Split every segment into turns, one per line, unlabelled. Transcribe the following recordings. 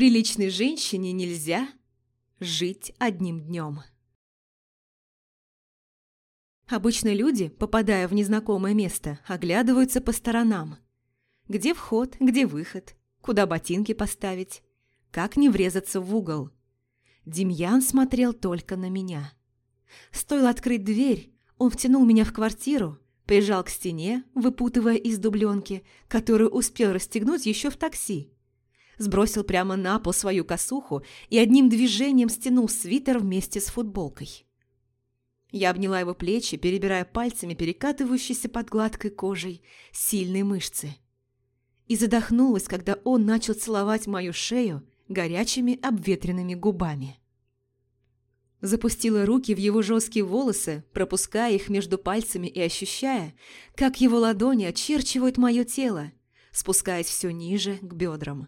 Приличной женщине нельзя жить одним днем. Обычно люди, попадая в незнакомое место, оглядываются по сторонам. Где вход, где выход, куда ботинки поставить, как не врезаться в угол. Демьян смотрел только на меня. Стоило открыть дверь, он втянул меня в квартиру, прижал к стене, выпутывая из дубленки, которую успел расстегнуть еще в такси. Сбросил прямо на пол свою косуху и одним движением стянул свитер вместе с футболкой. Я обняла его плечи, перебирая пальцами перекатывающиеся под гладкой кожей сильные мышцы. И задохнулась, когда он начал целовать мою шею горячими обветренными губами. Запустила руки в его жесткие волосы, пропуская их между пальцами и ощущая, как его ладони очерчивают мое тело, спускаясь все ниже к бедрам.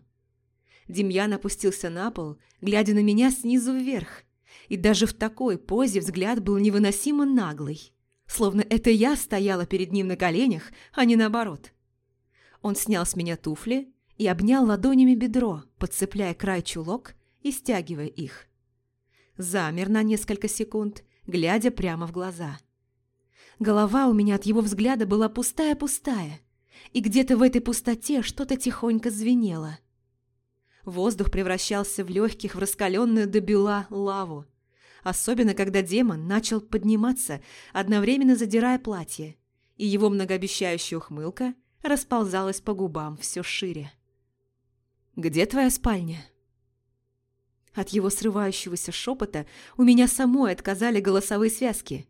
Демьян опустился на пол, глядя на меня снизу вверх, и даже в такой позе взгляд был невыносимо наглый, словно это я стояла перед ним на коленях, а не наоборот. Он снял с меня туфли и обнял ладонями бедро, подцепляя край чулок и стягивая их замер на несколько секунд, глядя прямо в глаза. Голова у меня от его взгляда была пустая-пустая, и где-то в этой пустоте что-то тихонько звенело. Воздух превращался в легких, в раскаленную до бела лаву, особенно когда демон начал подниматься, одновременно задирая платье, и его многообещающая ухмылка расползалась по губам все шире. «Где твоя спальня?» От его срывающегося шепота у меня самой отказали голосовые связки,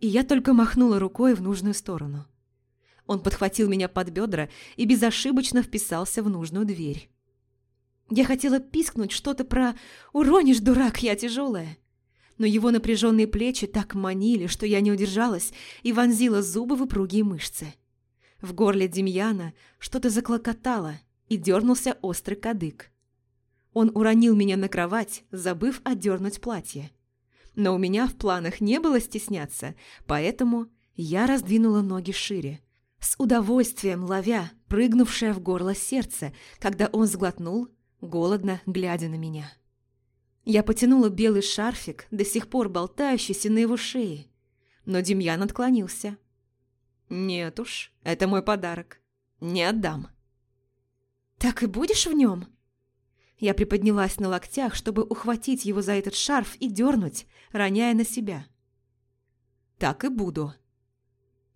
и я только махнула рукой в нужную сторону. Он подхватил меня под бедра и безошибочно вписался в нужную дверь. Я хотела пискнуть что-то про «Уронишь, дурак, я тяжелая!» Но его напряженные плечи так манили, что я не удержалась и вонзила зубы в упругие мышцы. В горле Демьяна что-то заклокотало, и дернулся острый кадык. Он уронил меня на кровать, забыв отдернуть платье. Но у меня в планах не было стесняться, поэтому я раздвинула ноги шире, с удовольствием ловя прыгнувшее в горло сердце, когда он сглотнул, голодно глядя на меня. Я потянула белый шарфик, до сих пор болтающийся на его шее, но Демьян отклонился. «Нет уж, это мой подарок. Не отдам». «Так и будешь в нем?» Я приподнялась на локтях, чтобы ухватить его за этот шарф и дернуть, роняя на себя. «Так и буду».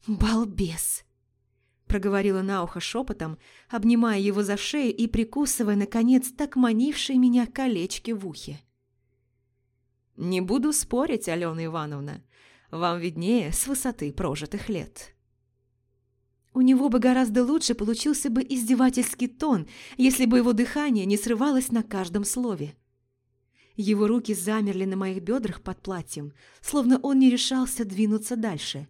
«Балбес!» Проговорила на ухо шепотом, обнимая его за шею и прикусывая, наконец, так манившие меня колечки в ухе. «Не буду спорить, Алена Ивановна. Вам виднее с высоты прожитых лет». У него бы гораздо лучше получился бы издевательский тон, если бы его дыхание не срывалось на каждом слове. Его руки замерли на моих бедрах под платьем, словно он не решался двинуться дальше.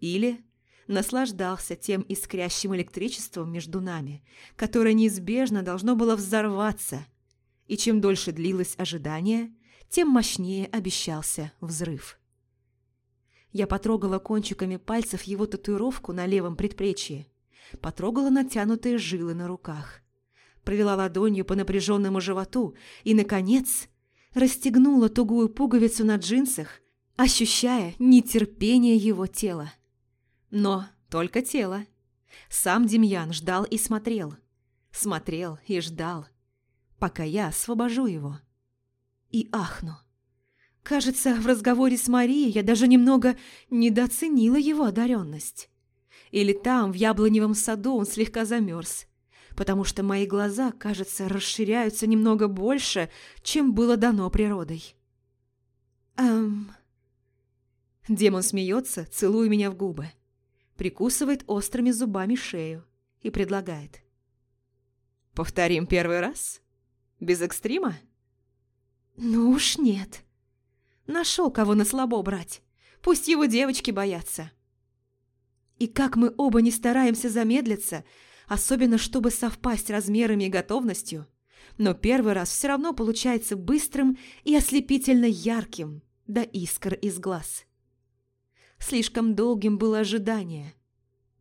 Или наслаждался тем искрящим электричеством между нами, которое неизбежно должно было взорваться. И чем дольше длилось ожидание, тем мощнее обещался взрыв. Я потрогала кончиками пальцев его татуировку на левом предплечье. Потрогала натянутые жилы на руках. Провела ладонью по напряженному животу и, наконец, расстегнула тугую пуговицу на джинсах, ощущая нетерпение его тела. Но только тело. Сам Демьян ждал и смотрел. Смотрел и ждал, пока я освобожу его. И ахну. Кажется, в разговоре с Марией я даже немного недооценила его одаренность. Или там, в яблоневом саду, он слегка замерз, потому что мои глаза, кажется, расширяются немного больше, чем было дано природой. Эм... Демон смеется, целуя меня в губы, прикусывает острыми зубами шею и предлагает. «Повторим первый раз? Без экстрима?» «Ну уж нет». Нашел, кого на слабо брать. Пусть его девочки боятся. И как мы оба не стараемся замедлиться, особенно чтобы совпасть размерами и готовностью, но первый раз все равно получается быстрым и ослепительно ярким, до искр из глаз. Слишком долгим было ожидание.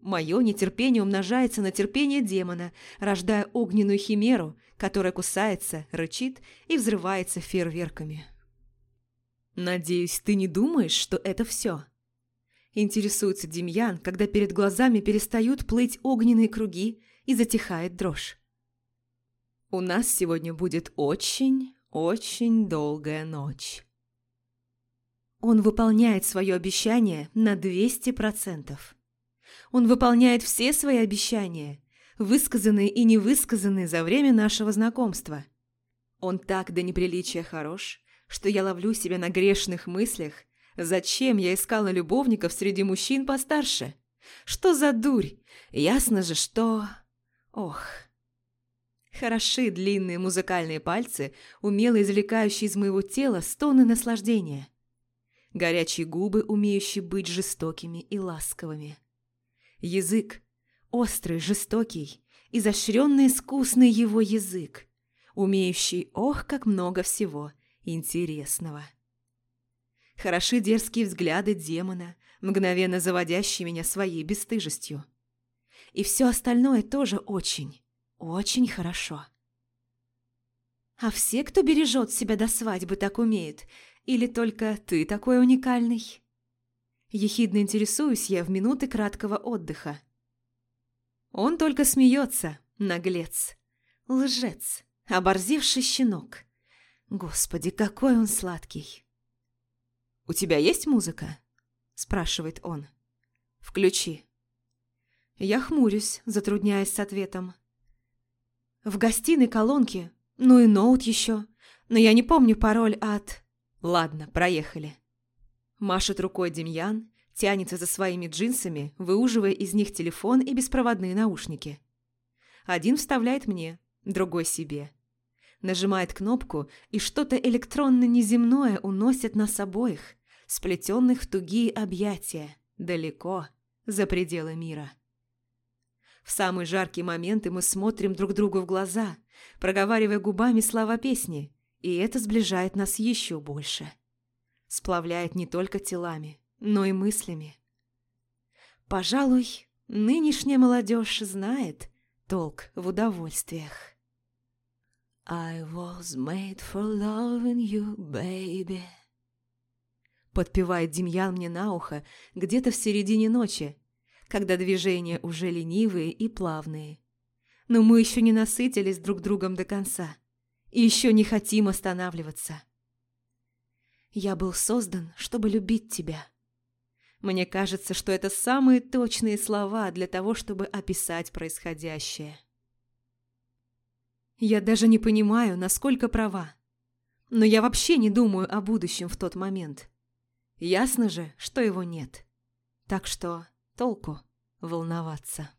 Мое нетерпение умножается на терпение демона, рождая огненную химеру, которая кусается, рычит и взрывается фейерверками. «Надеюсь, ты не думаешь, что это все?» Интересуется Демьян, когда перед глазами перестают плыть огненные круги и затихает дрожь. «У нас сегодня будет очень, очень долгая ночь». Он выполняет свое обещание на 200%. Он выполняет все свои обещания, высказанные и невысказанные за время нашего знакомства. Он так до неприличия хорош, что я ловлю себя на грешных мыслях, зачем я искала любовников среди мужчин постарше. Что за дурь? Ясно же, что... Ох... Хороши длинные музыкальные пальцы, умело извлекающие из моего тела стоны наслаждения. Горячие губы, умеющие быть жестокими и ласковыми. Язык. Острый, жестокий, изощренный, искусный его язык, умеющий, ох, как много всего интересного. Хороши дерзкие взгляды демона, мгновенно заводящие меня своей бесстыжестью. И все остальное тоже очень, очень хорошо. А все, кто бережет себя до свадьбы, так умеют? Или только ты такой уникальный? Ехидно интересуюсь я в минуты краткого отдыха. Он только смеется, наглец. Лжец, оборзевший щенок. Господи, какой он сладкий. «У тебя есть музыка?» – спрашивает он. «Включи». Я хмурюсь, затрудняясь с ответом. В гостиной колонки, ну и ноут еще, но я не помню пароль от... Ладно, проехали. Машет рукой Демьян, тянется за своими джинсами, выуживая из них телефон и беспроводные наушники. Один вставляет мне, другой себе. Нажимает кнопку, и что-то электронно-неземное уносит нас обоих, сплетенных в тугие объятия, далеко, за пределы мира. В самые жаркие моменты мы смотрим друг другу в глаза, проговаривая губами слова песни, и это сближает нас еще больше сплавляет не только телами, но и мыслями. Пожалуй, нынешняя молодежь знает толк в удовольствиях. I was made for loving you, baby. Подпевает Демьян мне на ухо где-то в середине ночи, когда движения уже ленивые и плавные. Но мы еще не насытились друг другом до конца и еще не хотим останавливаться. Я был создан, чтобы любить тебя. Мне кажется, что это самые точные слова для того, чтобы описать происходящее. Я даже не понимаю, насколько права. Но я вообще не думаю о будущем в тот момент. Ясно же, что его нет. Так что толку волноваться.